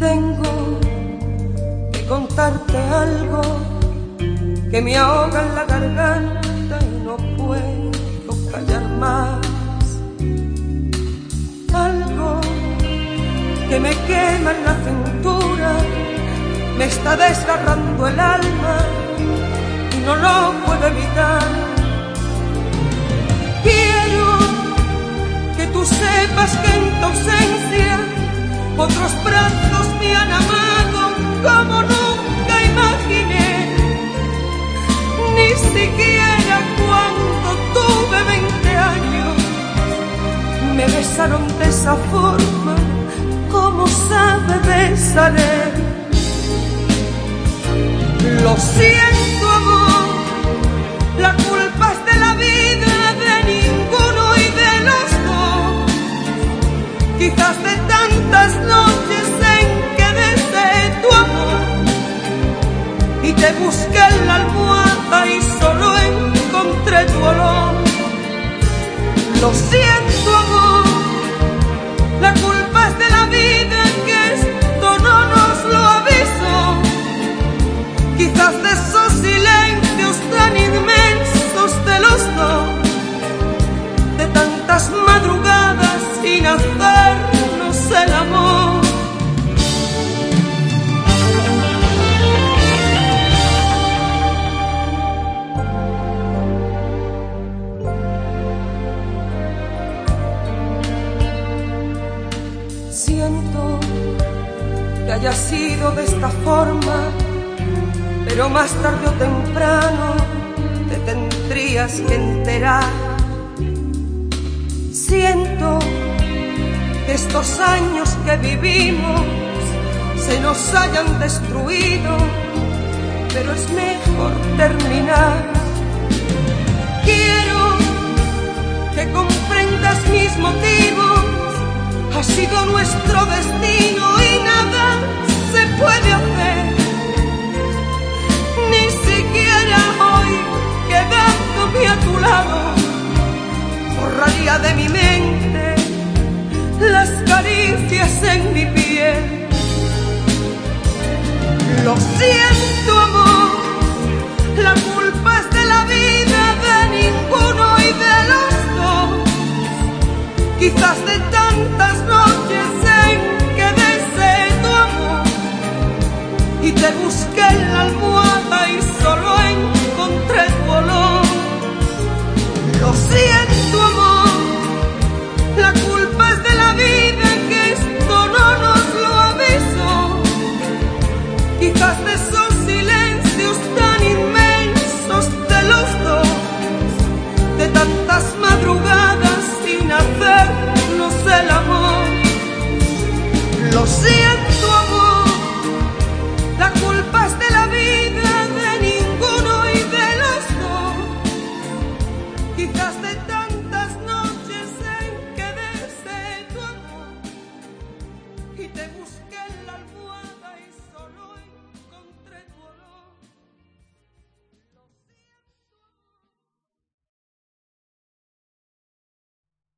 Tengo que contarte algo que me ahoga en la garganta y no puedo callar más. Algo que me quema en la cintura, me está desgarrando el alma y no lo puedo evitar. Quiero que tú sepas que en tu ausencia otros brazos de esa forma como sabe besar él. Lo siento, amor, la culpa es de la vida de ninguno y de los dos. Quizás de tantas noches en que deseé tu amor y te busqué en la almohada y solo encontré tu olor. Lo siento, que haya sido de esta forma, pero más tarde o temprano te tendrías que enterar. Siento que estos años que vivimos se nos hayan destruido, pero es mejor terminar. Quiero que comprendas mis motivos, ha sido nuestro destino de mi mente las caricias en mi piel. Lo siento, amor, la culpa es de la vida de ninguno y de los dos. Quizás de tantas noches en que deseé tu amor y te busqué en la almohada y solo en